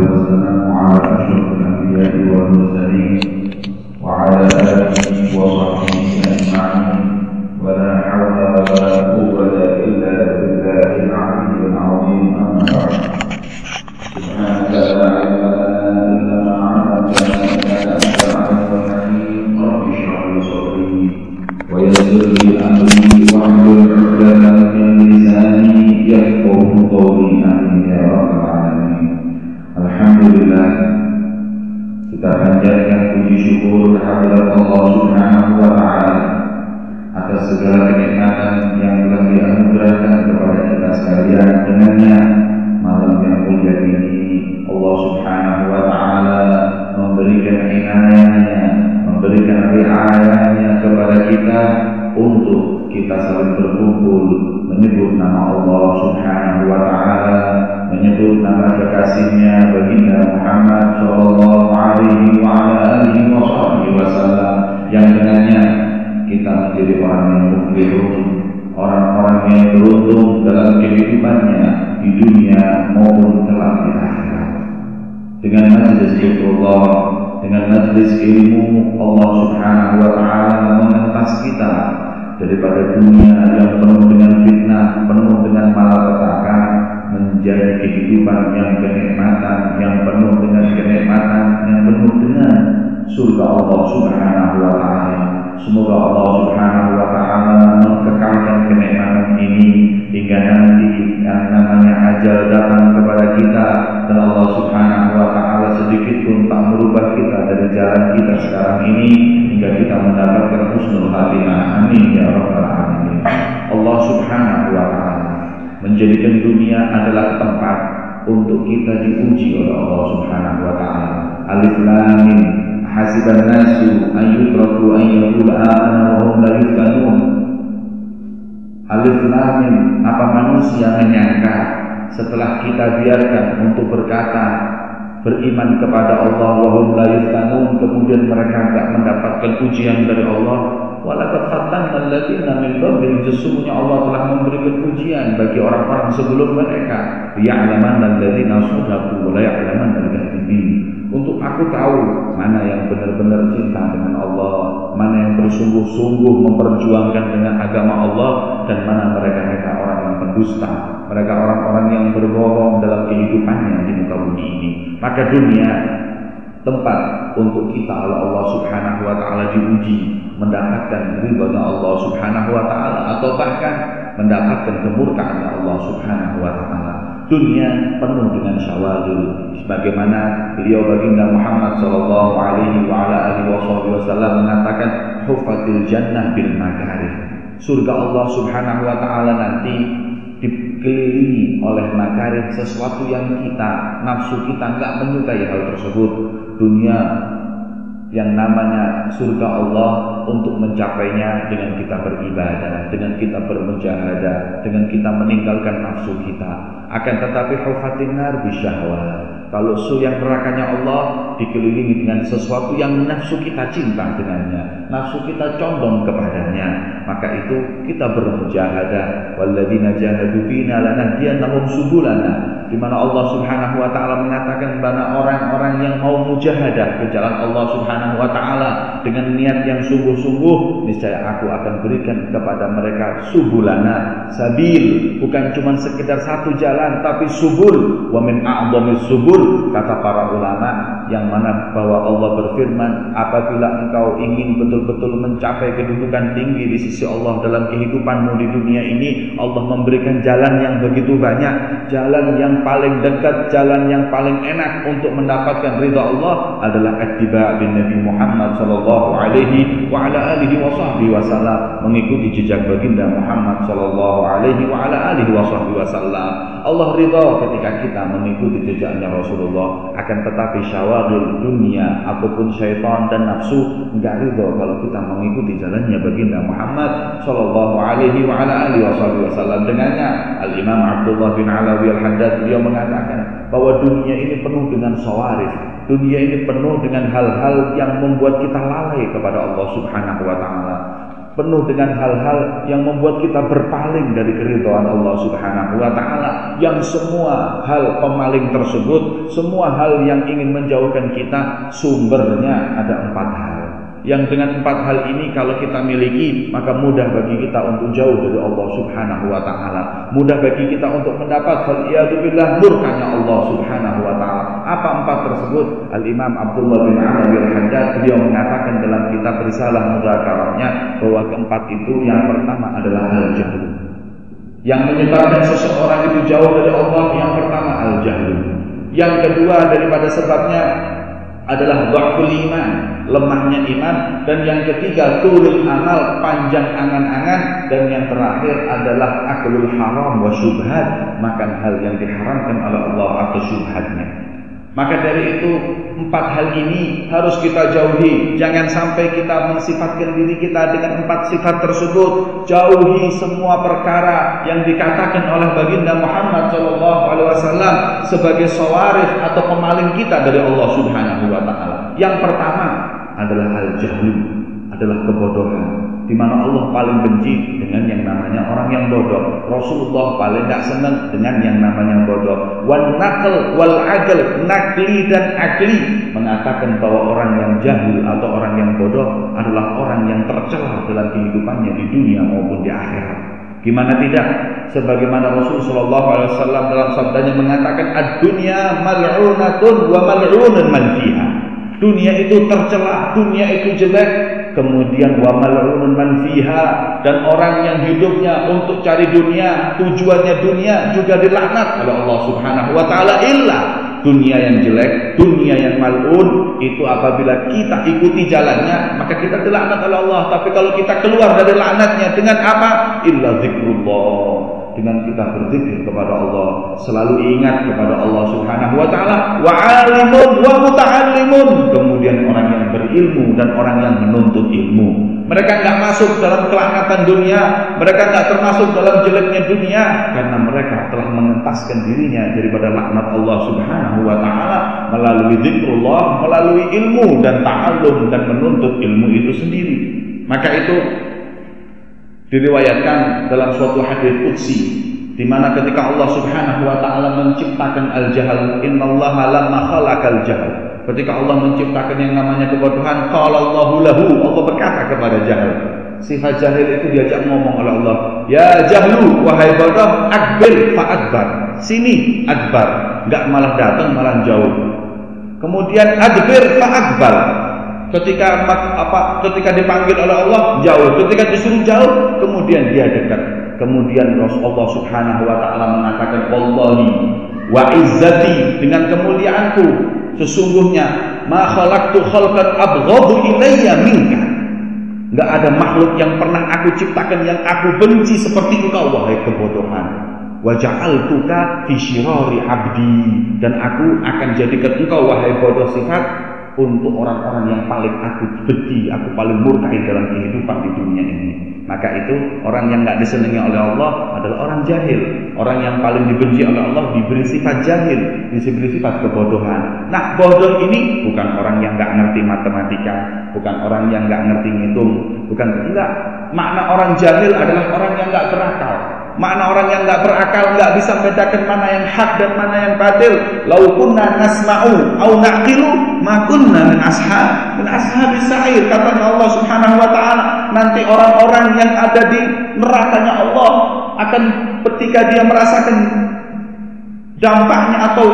والسلام على أشرف الأنبياء والمرسلين. Untuk kita saling berkumpul menyebut nama Allah Subhanahu wa taala menyebut nama kekasihnya baginda Muhammad sallallahu alaihi wa alihi wasallam yang dengannya kita menjadi orang yang muflihun orang-orang yang beruntung dalam kehidupannya di dunia maupun kelak di akhirat. Dengan majlis zikrullah dengan majlis ilmu Allah Subhanahu wa taala mengentas kita daripada dunia yang penuh dengan fitnah, penuh dengan malapetaka menjadi kehidupan yang kenikmatan, yang penuh dengan kenikmatan, yang penuh dengan surga Allah Subhanahu wa taala. Semoga Allah Subhanahu wa taala mengekalkan kenikmatan ini hingga nanti yang namanya ajal datang kepada kita dan Allah Subhanahu wa taala sedikit pun tak merubah kita dari jalan kita sekarang ini hingga kita mendapatkan husnul khatimah. Amin ya rabbal alamin. Allah Subhanahu wa taala menjadikan dunia adalah tempat untuk kita diuji oleh Allah Subhanahu wa taala. Alif lam mim hasiban nasu an yutraku an yaqulu amanna wa hum la. Alif lam mim apa manusia menyangka setelah kita biarkan untuk berkata beriman kepada Allah wa hum la yuftanun kemudian mereka tidak mendapatkan ujian dari Allah. Walaqad fatanna alladziina min qablihim. Sesungguhnya Allah telah memberikan ujian bagi orang-orang sebelum mereka. Liya'lamanna alladziina sadaqu wa la ya'lamanna al-kadzibin untuk aku tahu mana yang benar-benar cinta dengan Allah mana yang bersungguh-sungguh memperjuangkan dengan agama Allah dan mana mereka-mereka orang yang pendusta mereka orang-orang yang berbohong dalam kehidupannya di muka bumi ini maka dunia tempat untuk kita oleh Allah Subhanahu wa taala diuji mendapatkan ridha Allah Subhanahu wa taala atau bahkan mendapatkan kemurkaan Allah Subhanahu wa taala. Dunia penuh dengan syawagil sebagaimana beliau baginda Muhammad sallallahu alaihi wa ala alihi wasallam mengatakan hufatil jannah bil makarih. Surga Allah Subhanahu wa taala nanti dikelilingi oleh makarih sesuatu yang kita nafsu kita enggak menyukai hal tersebut. Dunia yang namanya surga Allah untuk mencapainya dengan kita beribadah, dengan kita bermujahadah, dengan kita meninggalkan nafsu kita. Akan tetapi hufatin nar bisyahwat. Kalau su yang nerakanya Allah dikelilingi dengan sesuatu yang nafsu kita cinta dengannya, nafsu kita condong kepadanya, maka itu kita bermujahadah. Walladzina jahadu fina lanahdiyannahum subulana. Di mana Allah Subhanahu wa taala mengatakan bahwa orang-orang yang mau mujahadah ke jalan Allah Subhanahu wa taala dengan niat yang sungguh-sungguh, niscaya aku akan berikan kepada mereka subulana, sabil, bukan cuma sekedar satu jalan tapi subul. Wa min a'dhamis subul kata para ulama yang mana bahwa Allah berfirman apabila engkau ingin betul-betul mencapai kedudukan tinggi di sisi Allah dalam kehidupanmu di dunia ini Allah memberikan jalan yang begitu banyak jalan yang paling dekat jalan yang paling enak untuk mendapatkan ridha Allah adalah attiba bin Nabi Muhammad sallallahu alaihi wa ala alihi wasallam mengikuti jejak baginda Muhammad sallallahu alaihi wa ala alihi wasallam. Allah ridha ketika kita mengikuti jejaknya Rasulullah. Akan tetapi syawagil dunia ataupun syaitan dan nafsu enggak ridha kalau kita mengikuti jalannya baginda Muhammad sallallahu alaihi wa ala alihi wasallam. Dengannya Al Imam Abdullah bin Alawi Al Haddad beliau mengatakan bahwa dunia ini penuh dengan sawarif dunia ini penuh dengan hal-hal yang membuat kita lalai kepada Allah Subhanahu wa taala penuh dengan hal-hal yang membuat kita berpaling dari keridhaan Allah Subhanahu wa taala yang semua hal pemaling tersebut semua hal yang ingin menjauhkan kita sumbernya ada empat hal yang dengan empat hal ini kalau kita miliki maka mudah bagi kita untuk jauh dari Allah Subhanahu wa taala. Mudah bagi kita untuk mendapat billah murkanya Allah Subhanahu wa taala. Apa empat tersebut? Al Imam Abdullah bin Amr bin Haddad beliau mengatakan dalam kitab Risalah Mudzakarahnya bahwa keempat itu yang pertama adalah al jahl. Yang menyebabkan seseorang itu jauh dari Allah yang pertama al jahl. Yang kedua daripada sebabnya adalah dhaful iman, lemahnya iman dan yang ketiga turun amal, panjang angan-angan dan yang terakhir adalah aklul haram wa syubhat, makan hal yang diharamkan oleh Allah atau syubhatnya. Maka dari itu empat hal ini harus kita jauhi. Jangan sampai kita mensifatkan diri kita dengan empat sifat tersebut. Jauhi semua perkara yang dikatakan oleh baginda Muhammad SAW sebagai sawarif atau pemaling kita dari Allah Subhanahu Wa Taala. Yang pertama adalah al-jahlu, adalah kebodohan di mana Allah paling benci dengan yang namanya orang yang bodoh. Rasulullah paling tidak senang dengan yang namanya bodoh. Wal nakal wal agel, nakli dan akli mengatakan bahwa orang yang jahil atau orang yang bodoh adalah orang yang tercela dalam kehidupannya di dunia maupun di akhirat. Gimana tidak? Sebagaimana Rasul Shallallahu Alaihi Wasallam dalam sabdanya mengatakan, "Ad-dunya mal'unatun wa mal'unun man fiha." Dunia itu tercela, dunia itu jelek, kemudian wa mal'unun man dan orang yang hidupnya untuk cari dunia, tujuannya dunia juga dilaknat oleh Allah Subhanahu wa taala illa dunia yang jelek, dunia yang malun itu apabila kita ikuti jalannya maka kita dilaknat oleh Allah. Tapi kalau kita keluar dari laknatnya dengan apa? Illa zikrullah dengan kita berzikir kepada Allah, selalu ingat kepada Allah Subhanahu wa taala, wa alimun wa muta'allimun, kemudian orang yang berilmu dan orang yang menuntut ilmu. Mereka enggak masuk dalam kelakatan dunia, mereka enggak termasuk dalam jeleknya dunia karena mereka telah mengentaskan dirinya daripada laknat Allah Subhanahu wa taala melalui zikrullah, melalui ilmu dan ta'allum dan menuntut ilmu itu sendiri. Maka itu Diriwayatkan dalam suatu hadis qudsi di mana ketika Allah Subhanahu wa taala menciptakan al-jahal, innallaha lamma khalaqal jahal. Ketika Allah menciptakan yang namanya kebodohan, qala Allahu lahu, Allah berkata kepada jahal. Sifat jahil itu diajak ngomong oleh Allah, "Ya jahlu, wahai bodoh, akbil fa akbar." Sini akbar, enggak malah datang malah jauh. Kemudian adbir fa akbar, Ketika apa ketika dipanggil oleh Allah jauh, ketika disuruh jauh kemudian dia dekat. Kemudian Rasulullah Subhanahu wa taala mengatakan wallahi wa izzati dengan kemuliaanku sesungguhnya ma khalaqtu khalqan abghadu ilayya minka. Enggak ada makhluk yang pernah aku ciptakan yang aku benci seperti engkau wahai kebodohan. Wa ja'altuka fi abdi dan aku akan jadikan engkau wahai bodoh sifat untuk orang-orang yang paling aku benci, aku paling murkai dalam kehidupan di dunia ini. Maka itu orang yang nggak disenangi oleh Allah adalah orang jahil. Orang yang paling dibenci oleh Allah diberi sifat jahil, diberi sifat kebodohan. Nah, bodoh ini bukan orang yang nggak ngerti matematika, bukan orang yang nggak ngerti ngitung, bukan enggak. Makna orang jahil adalah orang yang nggak berakal. Makna orang yang nggak berakal nggak bisa membedakan mana yang hak dan mana yang batil. Lau kunna nasma'u au naqilu ma kunna min ashab min ashabis sa'ir kata Allah Subhanahu wa taala. Nanti orang-orang yang ada di nerakanya Allah akan ketika dia merasakan dampaknya atau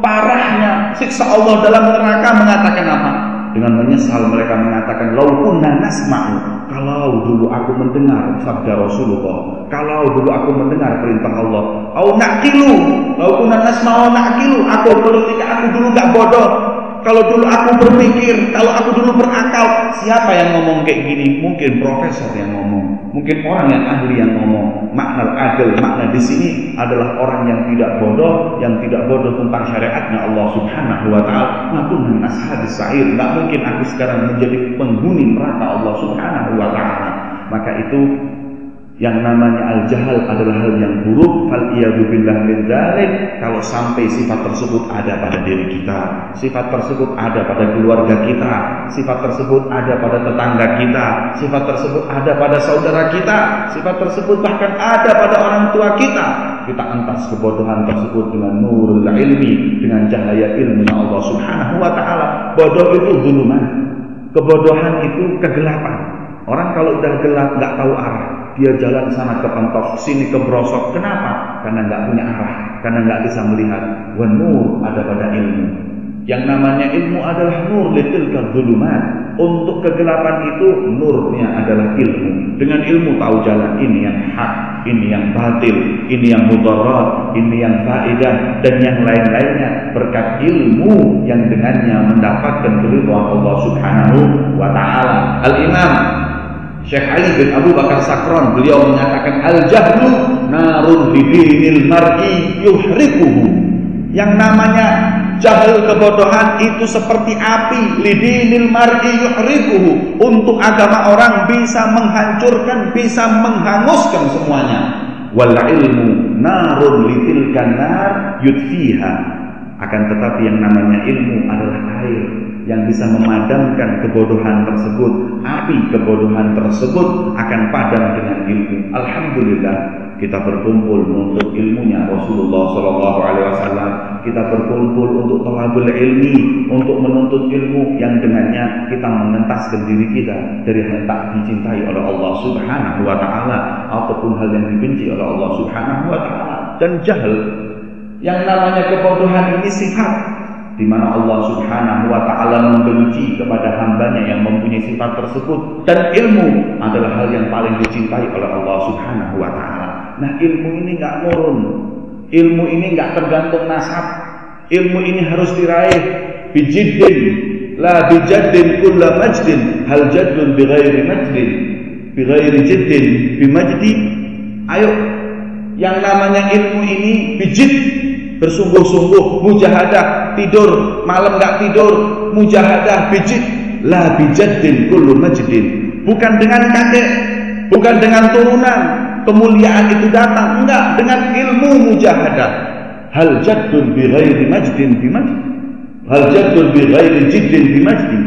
parahnya siksa Allah dalam neraka mengatakan apa? Dengan menyesal mereka mengatakan laukunna nasma'u kalau dulu aku mendengar sabda Rasulullah, kalau dulu aku mendengar perintah Allah, au nakilu, au kunna nasma'u nakilu, aku ketika aku dulu gak bodoh, kalau dulu aku berpikir, kalau aku dulu berakal, siapa yang ngomong kayak gini? Mungkin profesor yang ngomong, mungkin orang yang ahli yang ngomong. Makna adil, makna di sini adalah orang yang tidak bodoh, yang tidak bodoh tentang syariatnya Allah Subhanahu wa taala. Maupun ashadis sa'ir, enggak mungkin aku sekarang menjadi penghuni neraka Allah Subhanahu wa taala. Maka itu yang namanya al-jahal adalah hal yang buruk. Fal billah min dzalik. Kalau sampai sifat tersebut ada pada diri kita sifat tersebut ada pada keluarga kita sifat tersebut ada pada tetangga kita sifat tersebut ada pada saudara kita sifat tersebut bahkan ada pada orang tua kita kita entas kebodohan tersebut dengan nurul ilmi dengan cahaya ilmu Allah Subhanahu wa taala. Bodoh itu zuluman kebodohan itu kegelapan. Orang kalau udah gelap nggak tahu arah dia jalan sana ke pentok, sini ke brosok. Kenapa? Karena nggak punya arah, karena nggak bisa melihat. Wan nur ada pada ilmu. Yang namanya ilmu adalah nur litil kadzulumat. Untuk kegelapan itu nurnya adalah ilmu. Dengan ilmu tahu jalan ini yang hak, ini yang batil, ini yang mudarat, ini yang faedah dan yang lain-lainnya berkat ilmu yang dengannya mendapatkan keridhaan Allah Subhanahu wa taala. Al-Imam Syekh Ali bin Abu Bakar Sakron beliau menyatakan al jahlu narun bidinil mar'i yuhrikuhu yang namanya jahil kebodohan itu seperti api lidinil mar'i yuhrikuhu untuk agama orang bisa menghancurkan bisa menghanguskan semuanya. Wal ilmu narun litil kanar yudfiha. Akan tetapi yang namanya ilmu adalah air yang bisa memadamkan kebodohan tersebut, api kebodohan tersebut akan padam dengan ilmu. Alhamdulillah kita berkumpul untuk ilmunya Rasulullah Shallallahu Alaihi Wasallam. Kita berkumpul untuk talabul ilmi, untuk menuntut ilmu yang dengannya kita mengentaskan diri kita dari hal tak dicintai oleh Allah Subhanahu Wa Taala ataupun hal yang dibenci oleh Allah Subhanahu Wa Taala dan jahil yang namanya kebodohan ini sifat di mana Allah Subhanahu wa taala membenci kepada hambanya yang mempunyai sifat tersebut dan ilmu adalah hal yang paling dicintai oleh Allah Subhanahu wa taala. Nah, ilmu ini nggak murun. Ilmu ini nggak tergantung nasab. Ilmu ini harus diraih bijiddin la bijaddin kulla majdin hal jaddun bighairi majdin bighairi jiddin bimajdi ayo yang namanya ilmu ini bijid bersungguh-sungguh mujahadah tidur. Malam nggak tidur mujahadah bijid la bijaddin kullu majdin bukan dengan kakek bukan dengan turunan. Kemuliaan itu datang. Enggak dengan ilmu mujahadah. Hal jaddun bi ghairi majdin bi majd hal jaddun bi ghairi jiddin bi majdi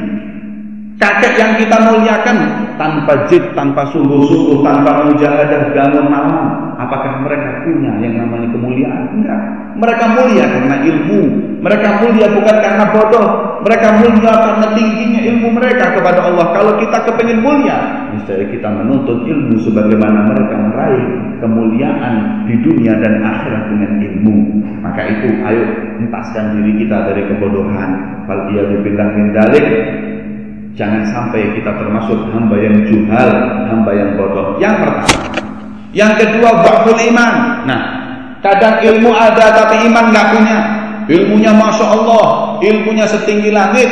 kakek yang kita muliakan tanpa jid, tanpa sungguh-sungguh, tanpa mujahadah bangun malam, apakah mereka punya yang namanya kemuliaan? Enggak. Mereka mulia karena ilmu. Mereka mulia bukan karena bodoh. Mereka mulia karena tingginya ilmu mereka kepada Allah. Kalau kita kepingin mulia, niscaya kita menuntut ilmu sebagaimana mereka meraih kemuliaan di dunia dan akhirat dengan ilmu. Maka itu, ayo entaskan diri kita dari kebodohan. Fal bilang min Jangan sampai kita termasuk hamba yang juhal, hamba yang bodoh. Yang pertama. Yang kedua, ba'ful iman. Nah, kadang ilmu ada tapi iman nggak punya. Ilmunya Masya Allah, ilmunya setinggi langit.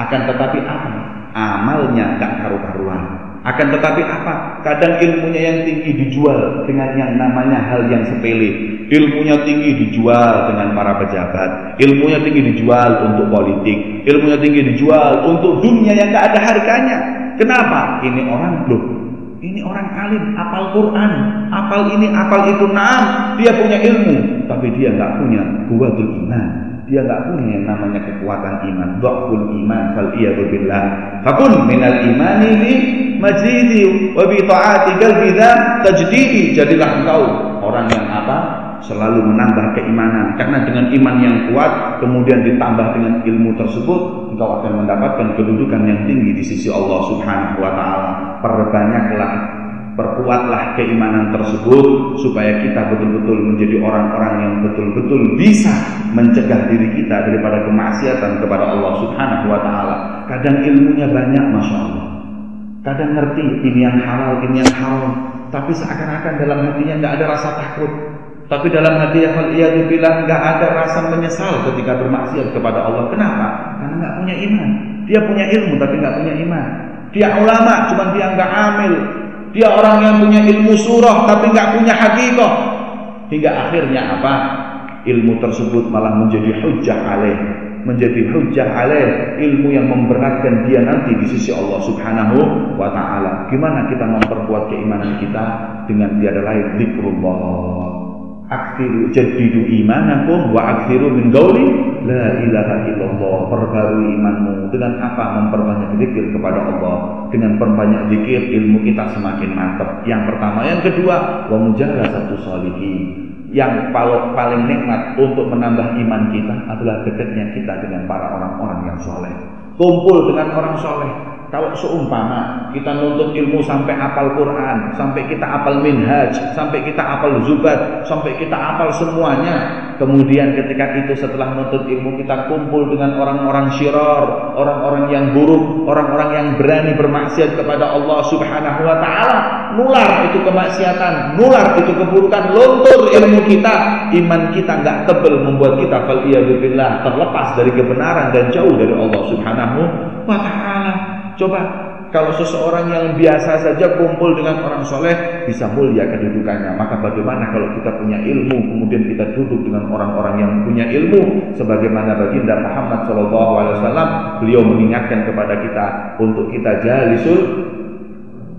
Akan tetapi apa? Amalnya nggak karu-karuan. Akan tetapi apa? Kadang ilmunya yang tinggi dijual dengan yang namanya hal yang sepele. Ilmunya tinggi dijual dengan para pejabat. Ilmunya tinggi dijual untuk politik. Ilmunya tinggi dijual untuk dunia yang gak ada harganya. Kenapa? Ini orang loh. Ini orang alim, apal Quran, apal ini, apal itu. Nah, dia punya ilmu, tapi dia nggak punya kuatul iman dia nggak punya yang namanya kekuatan iman. Dhaful iman fal iyadu billah. Fakun minal imani bi majidi wa bi taati qalbi tajdidi jadilah engkau orang yang apa? Selalu menambah keimanan. Karena dengan iman yang kuat kemudian ditambah dengan ilmu tersebut engkau akan mendapatkan kedudukan yang tinggi di sisi Allah Subhanahu wa taala. Perbanyaklah Perkuatlah keimanan tersebut supaya kita betul-betul menjadi orang-orang yang betul-betul bisa mencegah diri kita daripada kemaksiatan kepada Allah Subhanahu wa taala. Kadang ilmunya banyak Masya Allah. Kadang ngerti ini yang halal, ini yang haram, tapi seakan-akan dalam hatinya nggak ada rasa takut. Tapi dalam hati ya ia dibilang nggak ada rasa menyesal ketika bermaksiat kepada Allah. Kenapa? Karena nggak punya iman. Dia punya ilmu tapi nggak punya iman. Dia ulama, cuman dia nggak amil, dia orang yang punya ilmu surah tapi nggak punya hakikat. Hingga akhirnya apa? Ilmu tersebut malah menjadi hujah alaih. menjadi hujah alaih, ilmu yang memberatkan dia nanti di sisi Allah Subhanahu wa taala. Gimana kita memperkuat keimanan kita dengan tiada lain zikrullah. Akhiru jadidu imanakum wa akhiru min gauli la ilaha illallah. Perbarui imanmu dengan apa? Memperbanyak zikir kepada Allah. Dengan perbanyak zikir ilmu kita semakin mantap. Yang pertama, yang kedua, wa satu salihin yang paling nikmat untuk menambah iman kita adalah dekatnya kita dengan para orang-orang yang soleh. Kumpul dengan orang soleh. Kalau seumpama kita nuntut ilmu sampai apal Quran, sampai kita apal minhaj, sampai kita apal zubat, sampai kita apal semuanya. Kemudian ketika itu setelah nuntut ilmu kita kumpul dengan orang-orang syirar, orang-orang yang buruk, orang-orang yang berani bermaksiat kepada Allah Subhanahu wa taala, nular itu kemaksiatan, nular itu keburukan, luntur ilmu kita, iman kita nggak tebel membuat kita fal terlepas dari kebenaran dan jauh dari Allah Subhanahu wa taala. Coba kalau seseorang yang biasa saja kumpul dengan orang soleh bisa mulia kedudukannya. Maka bagaimana kalau kita punya ilmu kemudian kita duduk dengan orang-orang yang punya ilmu? Sebagaimana baginda Muhammad SAW beliau mengingatkan kepada kita untuk kita jalisul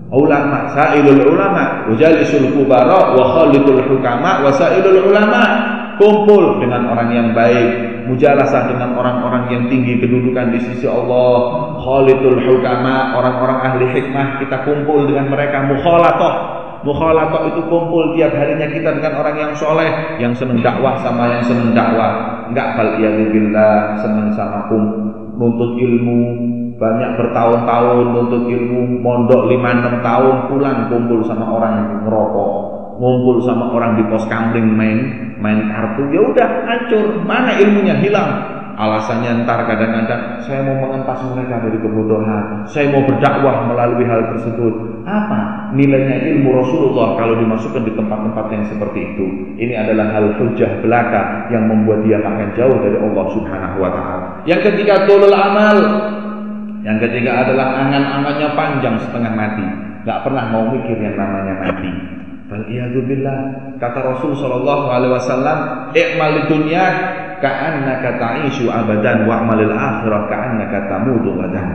ulama sailul ulama wajalisul kubara wa khalidul hukama wa sailul ulama. Kumpul dengan orang yang baik, mujalasah dengan orang-orang yang tinggi kedudukan di sisi Allah, khalidul hukama, orang-orang ahli hikmah, kita kumpul dengan mereka. Mukhalatoh. Mukhalatoh itu kumpul tiap harinya kita dengan orang yang soleh, yang senang dakwah sama yang senang dakwah. Enggak fal billah senang sama kum, nuntut ilmu, banyak bertahun-tahun nuntut ilmu, mondok 5-6 tahun pulang kumpul sama orang yang merokok, ngumpul sama orang di pos kamling main main kartu ya udah hancur. Mana ilmunya? Hilang. Alasannya ntar kadang-kadang saya mau mengentas mereka dari kebodohan. Saya mau berdakwah melalui hal tersebut. Apa nilainya ilmu Rasulullah kalau dimasukkan di tempat-tempat yang seperti itu? Ini adalah hal hujah belaka yang membuat dia makin jauh dari Allah Subhanahu wa taala. Yang ketiga tulul amal. Yang ketiga adalah angan-angannya panjang setengah mati. Nggak pernah mau mikir yang namanya mati billah. Kata Rasul sallallahu alaihi wasallam, "I'mal dunya ka'annaka ta'ishu abadan wa amalil akhirah ka'annaka tamutu gadan."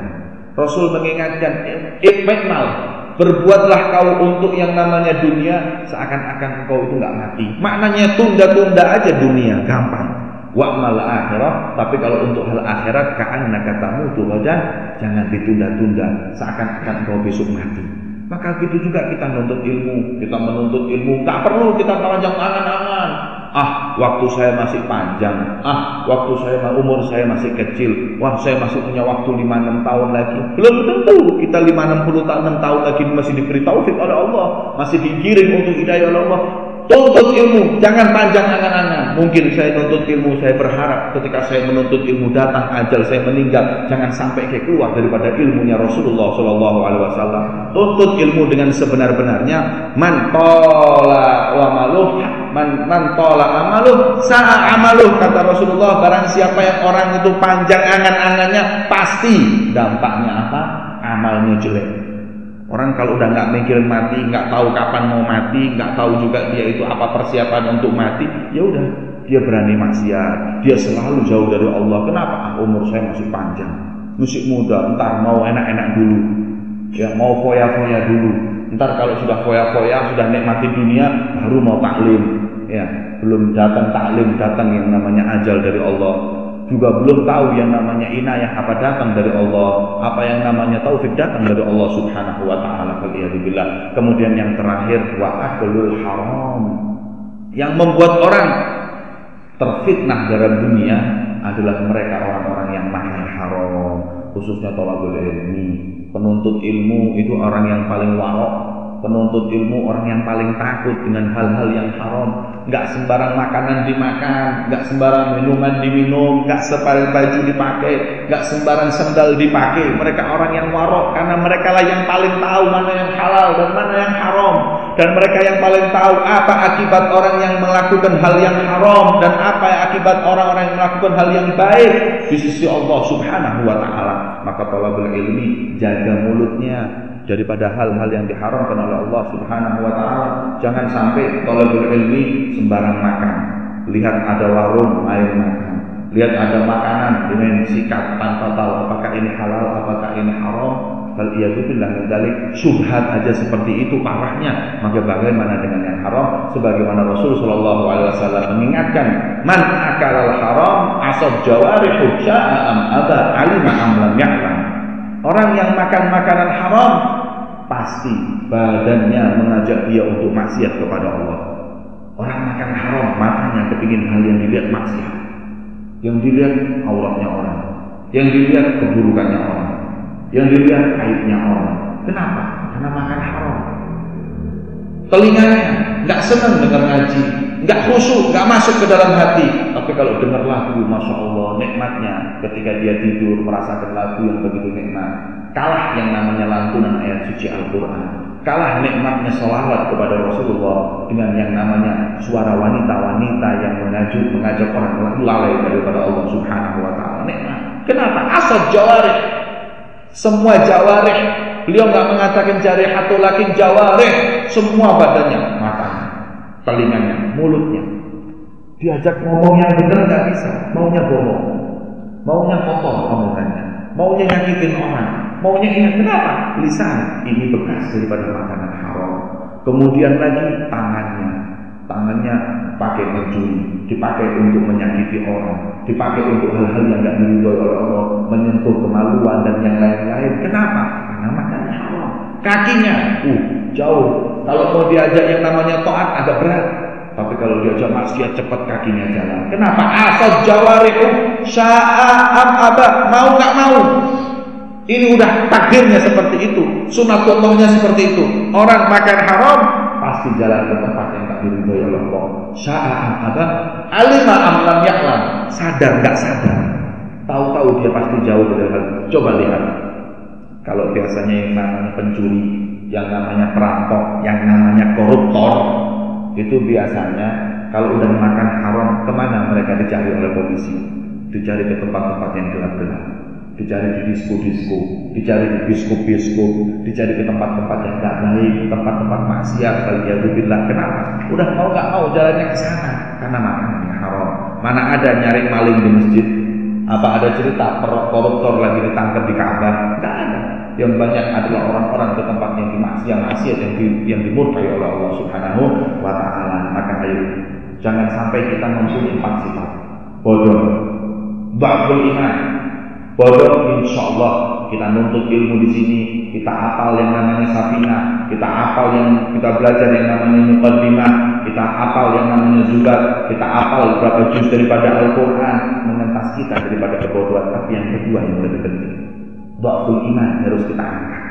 Rasul mengingatkan, "I'mal Berbuatlah kau untuk yang namanya dunia seakan-akan kau itu nggak mati. Maknanya tunda-tunda aja dunia, gampang. Wa'mal akhirat, tapi kalau untuk hal akhirat ka'annaka tamutu gadan, jangan ditunda-tunda seakan-akan kau besok mati. Maka gitu juga kita menuntut ilmu, kita menuntut ilmu, tak perlu kita panjang angan-angan. Ah, waktu saya masih panjang. Ah, waktu saya umur saya masih kecil. Wah, saya masih punya waktu 5 6 tahun lagi. Belum tentu kita 5 60 tahun 6 tahun lagi masih diberi taufik oleh Allah, masih digiring untuk hidayah oleh Allah. Tuntut ilmu, jangan panjang angan-angan. Mungkin saya nuntut ilmu, saya berharap ketika saya menuntut ilmu datang ajal saya meninggal, jangan sampai kayak keluar daripada ilmunya Rasulullah Shallallahu Alaihi Wasallam. Tuntut ilmu dengan sebenar-benarnya. Man tola wa maluh, man, man tola amaluh, sa'a amaluh kata Rasulullah. Barang siapa yang orang itu panjang angan-angannya, pasti dampaknya apa? Amalnya jelek. Orang kalau udah nggak mikirin mati, nggak tahu kapan mau mati, nggak tahu juga dia itu apa persiapan untuk mati, ya udah dia berani maksiat, dia selalu jauh dari Allah. Kenapa? Ah, umur saya masih panjang, masih muda, entar mau enak-enak dulu, ya mau foya-foya dulu. Entar kalau sudah foya-foya, sudah nikmati dunia, baru mau taklim, ya belum datang taklim, datang yang namanya ajal dari Allah juga belum tahu yang namanya inayah apa datang dari Allah, apa yang namanya taufik datang dari Allah Subhanahu wa taala. Kemudian yang terakhir wa haram. Yang membuat orang terfitnah dalam dunia adalah mereka orang-orang yang makan haram, khususnya tolabul ilmi. Penuntut ilmu itu orang yang paling warok penuntut ilmu orang yang paling takut dengan hal-hal yang haram. Nggak sembarang makanan dimakan nggak sembarang minuman diminum nggak sembarang baju dipakai nggak sembarang sendal dipakai. Mereka orang yang warok karena mereka lah yang paling tahu mana yang halal dan mana yang haram. Dan mereka yang paling tahu apa akibat orang yang melakukan hal yang haram dan apa akibat orang-orang yang melakukan hal yang baik di sisi Allah Subhanahu wa taala. Maka talabul ilmi jaga mulutnya daripada hal-hal yang diharamkan oleh Allah Subhanahu wa taala. Jangan sampai thalabul ilmi sembarang makan. Lihat ada warung, air makan. lihat ada makanan dengan sikap tanpa tahu apakah ini halal, apakah ini haram, Bal iyadzubillah min dalik subhat aja seperti itu parahnya. Maka bagaimana dengan yang haram? Sebagaimana Rasul sallallahu alaihi wasallam mengingatkan, "Man akala haram jawarihu sya'a am ada alima am lam ya'lam." Orang yang makan makanan haram pasti badannya mengajak dia untuk maksiat kepada Allah. Orang makan haram matanya kepingin hal yang dilihat maksiat. Yang dilihat auratnya orang, yang dilihat keburukannya orang, yang dilihat aibnya orang. Kenapa? Karena makan haram. Telinganya nggak senang dengar ngaji, nggak khusyuk, nggak masuk ke dalam hati. Tapi kalau dengar lagu, masya Allah, nikmatnya ketika dia tidur merasakan lagu yang begitu nikmat. Kalah yang namanya lantunan ayat suci Al-Quran kalah nikmatnya selawat kepada Rasulullah dengan yang namanya suara wanita-wanita yang mengaju mengajak orang lalai daripada Allah Subhanahu wa taala. Nikmat. Kenapa? Asal jawarih. Semua jawarih. Beliau nggak mengatakan jari atau laki jawarih. Semua badannya, matanya, telinganya, mulutnya. Diajak ngomong yang benar nggak bisa, maunya bohong, maunya kotor omongannya, maunya nyakitin orang, Maunya ingat kenapa? Lisan ini bekas daripada makanan haram. Kemudian lagi tangannya, tangannya pakai mencuri, dipakai untuk menyakiti orang, dipakai untuk hal-hal yang tidak diridhoi oleh Allah, menyentuh kemaluan dan yang lain-lain. Kenapa? Karena makannya haram. Kakinya, uh, jauh. Kalau mau diajak yang namanya toat agak berat. Tapi kalau diajak maksiat cepat kakinya jalan. Kenapa? Asal jawarihu sya'a am aba mau nggak mau. Ini udah takdirnya seperti itu, sunatullahnya seperti itu. Orang makan haram pasti jalan ke tempat yang tak diridhoi oleh Allah. Sya'a'an ada alima amlam ya'lam. Sadar nggak sadar. Tahu-tahu dia pasti jauh dari hal. Coba lihat. Kalau biasanya yang namanya pencuri, yang namanya perampok, yang namanya koruptor, itu biasanya kalau udah makan haram, ke mana mereka dicari oleh polisi? Dicari ke tempat-tempat yang gelap-gelap dicari di disko-disko, dicari di biskop-biskop, dicari ke tempat-tempat yang tidak baik, tempat-tempat maksiat, bilang Kenapa? Udah mau nggak mau jalannya ke sana karena makanannya haram. Mana ada nyari maling di masjid? Apa ada cerita koruptor lagi ditangkap di Ka'bah? Tidak ada. Yang banyak adalah orang-orang ke tempat yang dimaksiat, maksiat yang di, yang dimurkai oleh Allah Subhanahu wa jangan sampai kita mempunyai empat sifat. Bodoh, ba'dul iman, Bodoh insya Allah kita nuntut ilmu di sini, kita hafal yang namanya safina, kita hafal yang kita belajar yang namanya mukaddimah, kita hafal yang namanya zubat, kita hafal berapa juz daripada Al-Quran, mengentas kita daripada kebodohan. Tapi yang kedua yang lebih penting, doa iman harus kita angkat.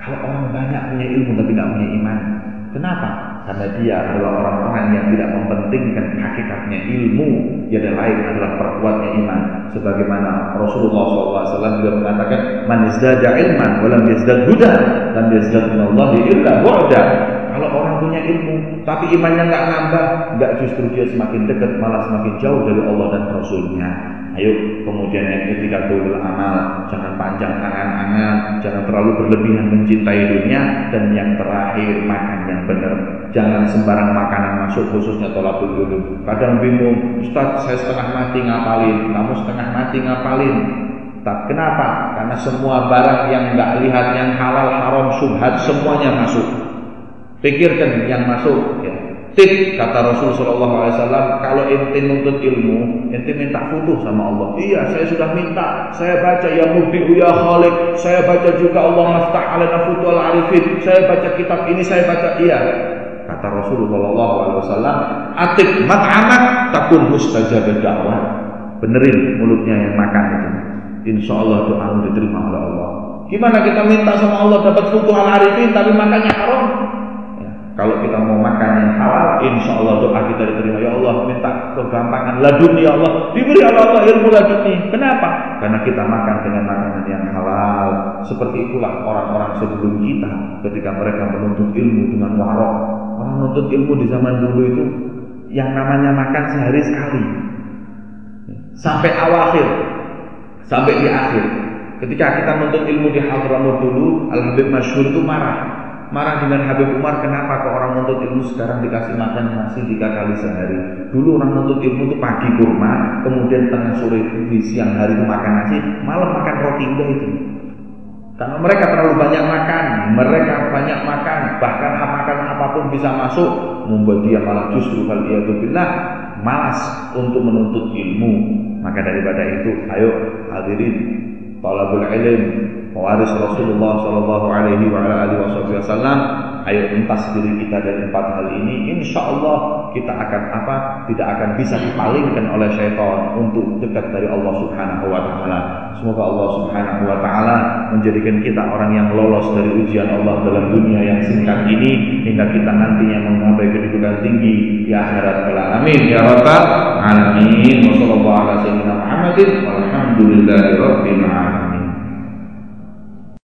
Kalau orang banyak punya ilmu tapi tidak punya iman, kenapa? karena dia adalah orang-orang yang tidak mempentingkan hakikatnya ilmu. Yang lain adalah perkuatnya iman. Sebagaimana Rasulullah SAW juga mengatakan man izdada ilman walam yazdad huda dan yazdad minallahi illa bu'da. Kalau orang punya ilmu tapi imannya nggak nambah nggak justru dia semakin dekat malah semakin jauh dari Allah dan Rasulnya Ayo kemudian yang ketiga tulul amal, jangan panjang angan-angan, jangan terlalu berlebihan mencintai dunia dan yang terakhir makan yang benar. Jangan sembarang makanan masuk khususnya tolak dulu. Kadang bingung, Ustaz saya setengah mati ngapalin, kamu setengah mati ngapalin. Tak kenapa? Karena semua barang yang nggak lihat yang halal, haram, subhat semuanya masuk. Pikirkan yang masuk, ya. Tip kata Rasul Shallallahu Alaihi Wasallam, kalau ente nuntut ilmu, ente minta futuh sama Allah. Iya, saya sudah minta. Saya baca ya Mubdi'u ya Khalik. Saya baca juga Allah Maftah ala Futul Arifin. Saya baca kitab ini, saya baca iya. Kata Rasulullah Shallallahu Alaihi Wasallam, atik mat'amak takun mustajab dakwah. Benerin mulutnya yang makan itu. Insya Allah doamu diterima oleh Allah. Gimana kita minta sama Allah dapat futuh al arifin tapi makannya haram? Kalau kita mau makan yang halal, insya Allah doa kita diterima. Ya Allah, minta kegampangan ladun ya Allah. Diberi oleh Allah ilmu laduni. Kenapa? Karena kita makan dengan makanan yang halal. Seperti itulah orang-orang sebelum kita ketika mereka menuntut ilmu dengan warok. Orang menuntut ilmu di zaman dulu itu yang namanya makan sehari sekali. Sampai awakhir. Sampai di akhir. Ketika kita menuntut ilmu di Hadramut dulu, Al-Habib Masyur itu marah marah dengan Habib Umar kenapa kok orang nuntut ilmu sekarang dikasih makan nasi tiga kali sehari? Dulu orang nuntut ilmu itu pagi kurma kemudian tengah sore di siang hari itu makan nasi malam makan roti udah itu. Karena mereka terlalu banyak makan mereka banyak makan bahkan makan apa pun bisa masuk membuat dia malah justru billah malas untuk menuntut ilmu. Maka daripada itu ayo hadirin talabul ilm waris Rasulullah Shallallahu Alaihi Wasallam. Ayo entas diri kita dari empat hal ini, insya Allah kita akan apa? Tidak akan bisa dipalingkan oleh syaitan untuk dekat dari Allah Subhanahu Wa Taala. Semoga Allah Subhanahu Wa Taala menjadikan kita orang yang lolos dari ujian Allah dalam dunia yang singkat ini hingga kita nantinya menggapai kedudukan tinggi di akhirat kelak. Amin ya rabbal alamin. Wassalamualaikum warahmatullahi wabarakatuh.